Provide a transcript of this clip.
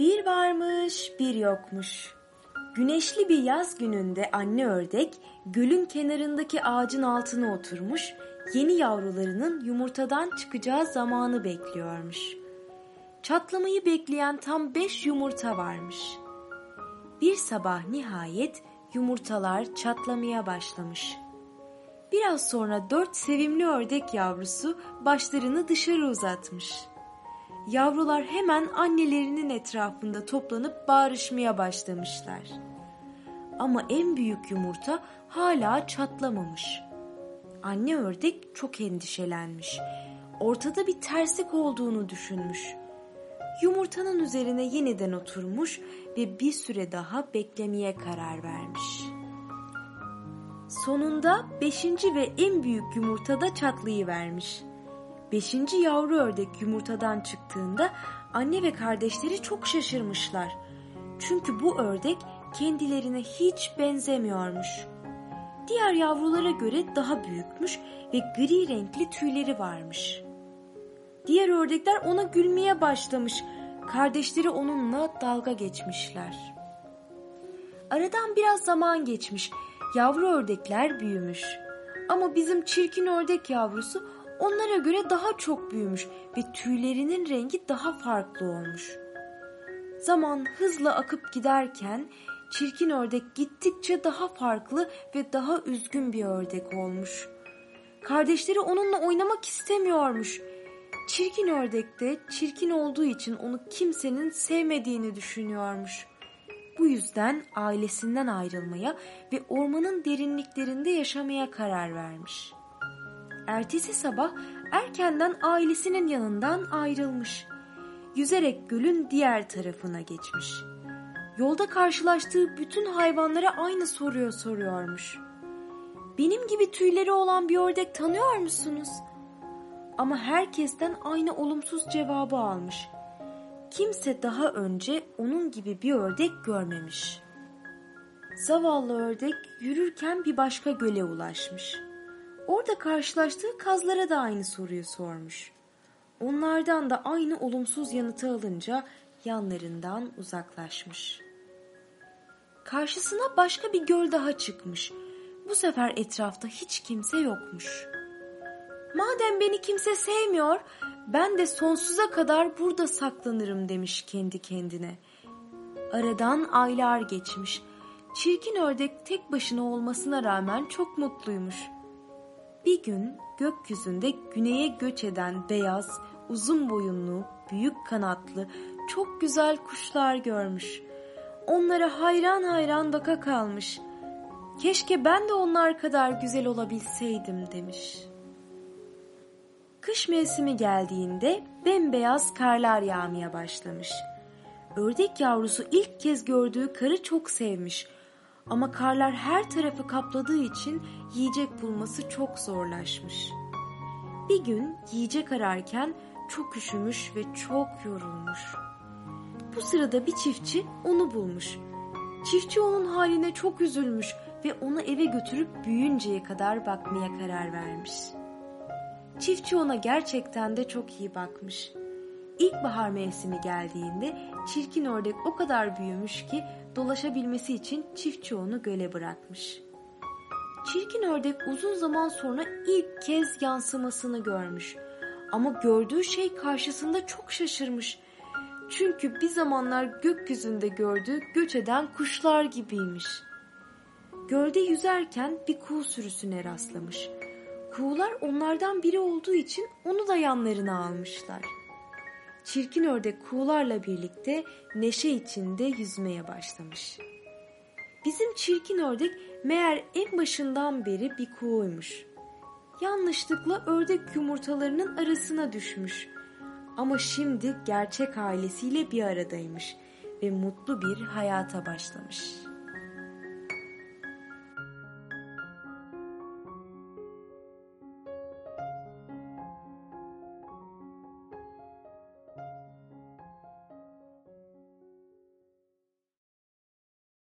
Bir varmış, bir yokmuş. Güneşli bir yaz gününde anne ördek gölün kenarındaki ağacın altına oturmuş, yeni yavrularının yumurtadan çıkacağı zamanı bekliyormuş. Çatlamayı bekleyen tam beş yumurta varmış. Bir sabah nihayet yumurtalar çatlamaya başlamış. Biraz sonra dört sevimli ördek yavrusu başlarını dışarı uzatmış. Yavrular hemen annelerinin etrafında toplanıp bağırışmaya başlamışlar. Ama en büyük yumurta hala çatlamamış. Anne ördek çok endişelenmiş. Ortada bir terslik olduğunu düşünmüş. Yumurtanın üzerine yeniden oturmuş ve bir süre daha beklemeye karar vermiş. Sonunda beşinci ve en büyük yumurtada çatlayıvermiş. Beşinci yavru ördek yumurtadan çıktığında anne ve kardeşleri çok şaşırmışlar. Çünkü bu ördek kendilerine hiç benzemiyormuş. Diğer yavrulara göre daha büyükmüş ve gri renkli tüyleri varmış. Diğer ördekler ona gülmeye başlamış. Kardeşleri onunla dalga geçmişler. Aradan biraz zaman geçmiş. Yavru ördekler büyümüş. Ama bizim çirkin ördek yavrusu onlara göre daha çok büyümüş ve tüylerinin rengi daha farklı olmuş. Zaman hızla akıp giderken çirkin ördek gittikçe daha farklı ve daha üzgün bir ördek olmuş. Kardeşleri onunla oynamak istemiyormuş. Çirkin ördek de çirkin olduğu için onu kimsenin sevmediğini düşünüyormuş. Bu yüzden ailesinden ayrılmaya ve ormanın derinliklerinde yaşamaya karar vermiş. Ertesi sabah erkenden ailesinin yanından ayrılmış. Yüzerek gölün diğer tarafına geçmiş. Yolda karşılaştığı bütün hayvanlara aynı soruyor soruyormuş. Benim gibi tüyleri olan bir ördek tanıyor musunuz? Ama herkesten aynı olumsuz cevabı almış. Kimse daha önce onun gibi bir ördek görmemiş. Zavallı ördek yürürken bir başka göle ulaşmış. Orada karşılaştığı kazlara da aynı soruyu sormuş. Onlardan da aynı olumsuz yanıtı alınca yanlarından uzaklaşmış. Karşısına başka bir göl daha çıkmış. Bu sefer etrafta hiç kimse yokmuş. Madem beni kimse sevmiyor, ben de sonsuza kadar burada saklanırım demiş kendi kendine. Aradan aylar geçmiş. Çirkin ördek tek başına olmasına rağmen çok mutluymuş. Bir gün gökyüzünde güneye göç eden beyaz, uzun boyunlu, büyük kanatlı, çok güzel kuşlar görmüş. Onlara hayran hayran baka kalmış. Keşke ben de onlar kadar güzel olabilseydim demiş. Kış mevsimi geldiğinde bembeyaz karlar yağmaya başlamış. Ördek yavrusu ilk kez gördüğü karı çok sevmiş. Ama karlar her tarafı kapladığı için yiyecek bulması çok zorlaşmış. Bir gün yiyecek ararken çok üşümüş ve çok yorulmuş. Bu sırada bir çiftçi onu bulmuş. Çiftçi onun haline çok üzülmüş ve onu eve götürüp büyüyünceye kadar bakmaya karar vermiş. Çiftçi ona gerçekten de çok iyi bakmış. İlkbahar mevsimi geldiğinde çirkin ördek o kadar büyümüş ki dolaşabilmesi için çiftçi onu göle bırakmış. Çirkin ördek uzun zaman sonra ilk kez yansımasını görmüş. Ama gördüğü şey karşısında çok şaşırmış. Çünkü bir zamanlar gökyüzünde gördüğü göç eden kuşlar gibiymiş. Gölde yüzerken bir kuğu sürüsüne rastlamış. Kuğular onlardan biri olduğu için onu da yanlarına almışlar. Çirkin ördek kuğularla birlikte neşe içinde yüzmeye başlamış. Bizim çirkin ördek meğer en başından beri bir kuğuymuş. Yanlışlıkla ördek yumurtalarının arasına düşmüş. Ama şimdi gerçek ailesiyle bir aradaymış ve mutlu bir hayata başlamış.''